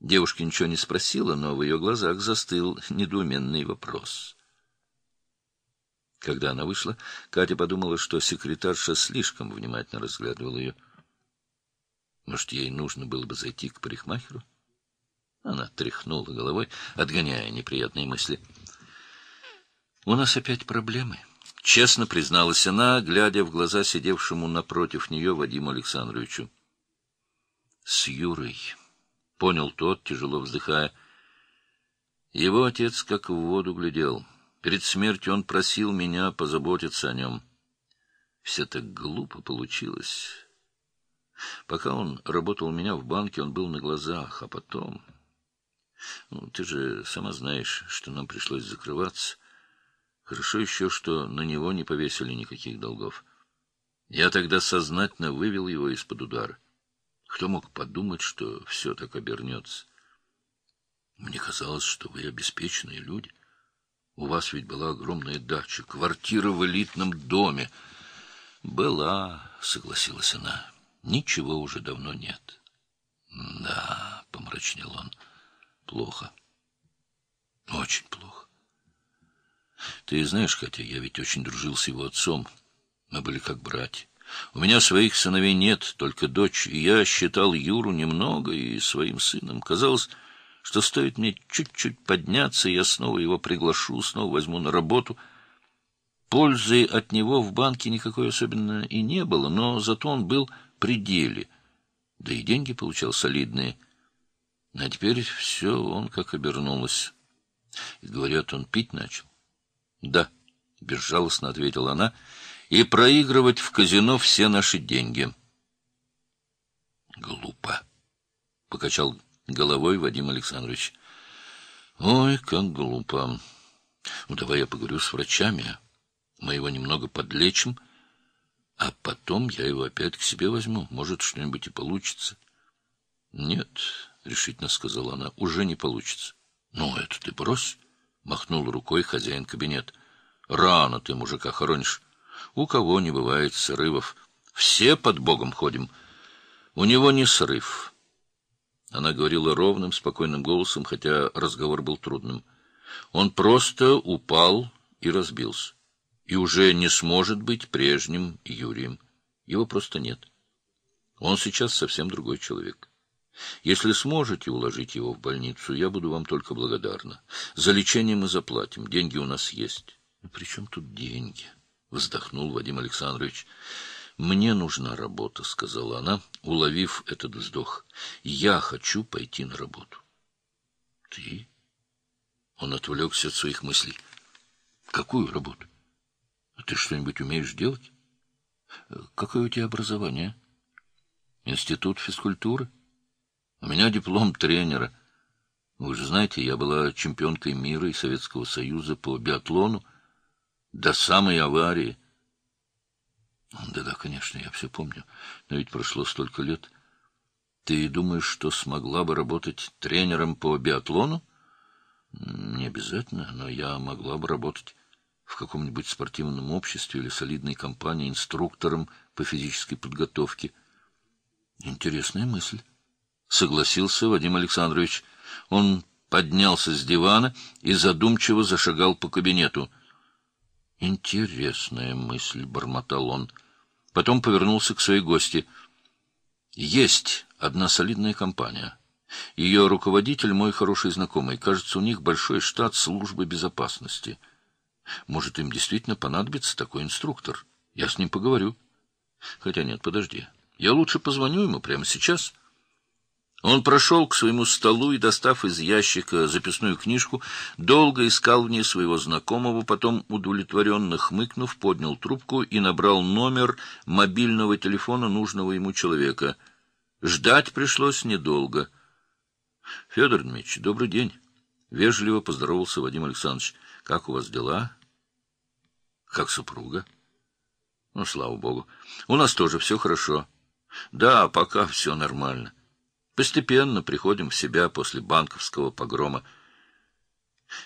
Девушка ничего не спросила, но в ее глазах застыл недоуменный вопрос. Когда она вышла, Катя подумала, что секретарша слишком внимательно разглядывала ее. Может, ей нужно было бы зайти к парикмахеру? Она тряхнула головой, отгоняя неприятные мысли. «У нас опять проблемы», — честно призналась она, глядя в глаза сидевшему напротив нее Вадиму Александровичу. «С Юрой», — понял тот, тяжело вздыхая. Его отец как в воду глядел. Перед смертью он просил меня позаботиться о нем. Все так глупо получилось. Пока он работал у меня в банке, он был на глазах, а потом... Ну, ты же сама знаешь, что нам пришлось закрываться. Хорошо еще, что на него не повесили никаких долгов. Я тогда сознательно вывел его из-под удара. Кто мог подумать, что все так обернется? Мне казалось, что вы обеспеченные люди. У вас ведь была огромная дача, квартира в элитном доме. Была, согласилась она. Ничего уже давно нет. Да, помрачнел он. Плохо. Очень плохо. Ты знаешь, Катя, я ведь очень дружил с его отцом. Мы были как братья. У меня своих сыновей нет, только дочь, и я считал Юру немного и своим сыном. Казалось, что стоит мне чуть-чуть подняться, я снова его приглашу, снова возьму на работу. Пользы от него в банке никакой особенно и не было, но зато он был при деле, да и деньги получал солидные. А теперь все он как обернулось. И, говорят, он пить начал. — Да, — безжалостно ответила она, — и проигрывать в казино все наши деньги. — Глупо, — покачал головой Вадим Александрович. — Ой, как глупо. Ну, давай я поговорю с врачами. Мы его немного подлечим, а потом я его опять к себе возьму. Может, что-нибудь и получится. — Нет, — решительно сказала она, — уже не получится. — Ну, это ты брось. — махнул рукой хозяин кабинет. — Рано ты мужика хоронишь. У кого не бывает срывов. Все под Богом ходим. У него не срыв. Она говорила ровным, спокойным голосом, хотя разговор был трудным. Он просто упал и разбился. И уже не сможет быть прежним Юрием. Его просто нет. Он сейчас совсем другой человек. Если сможете уложить его в больницу, я буду вам только благодарна. За лечение мы заплатим, деньги у нас есть. — При чем тут деньги? — вздохнул Вадим Александрович. — Мне нужна работа, — сказала она, уловив этот вздох. — Я хочу пойти на работу. — Ты? Он отвлекся от своих мыслей. — Какую работу? Ты что-нибудь умеешь делать? Какое у тебя образование? Институт физкультуры? У меня диплом тренера. Вы же знаете, я была чемпионкой мира и Советского Союза по биатлону до самой аварии. Да-да, конечно, я все помню, но ведь прошло столько лет. Ты думаешь, что смогла бы работать тренером по биатлону? Не обязательно, но я могла бы работать в каком-нибудь спортивном обществе или солидной компании инструктором по физической подготовке. Интересная мысль. Согласился Вадим Александрович. Он поднялся с дивана и задумчиво зашагал по кабинету. Интересная мысль, бормотал он. Потом повернулся к своей гости. Есть одна солидная компания. Ее руководитель мой хороший знакомый. Кажется, у них большой штат службы безопасности. Может, им действительно понадобится такой инструктор. Я с ним поговорю. Хотя нет, подожди. Я лучше позвоню ему прямо сейчас. Он прошел к своему столу и, достав из ящика записную книжку, долго искал в ней своего знакомого, потом, удовлетворенно хмыкнув, поднял трубку и набрал номер мобильного телефона нужного ему человека. Ждать пришлось недолго. — Федор Дмитриевич, добрый день. Вежливо поздоровался Вадим Александрович. — Как у вас дела? — Как супруга? — Ну, слава богу. У нас тоже все хорошо. Да, пока все нормально. Постепенно приходим в себя после банковского погрома.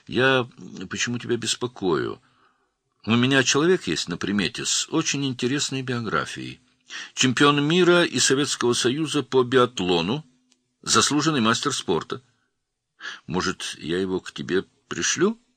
Я почему тебя беспокою? У меня человек есть на примете с очень интересной биографией. Чемпион мира и Советского Союза по биатлону, Заслуженный мастер спорта. Может, я его к тебе пришлю? —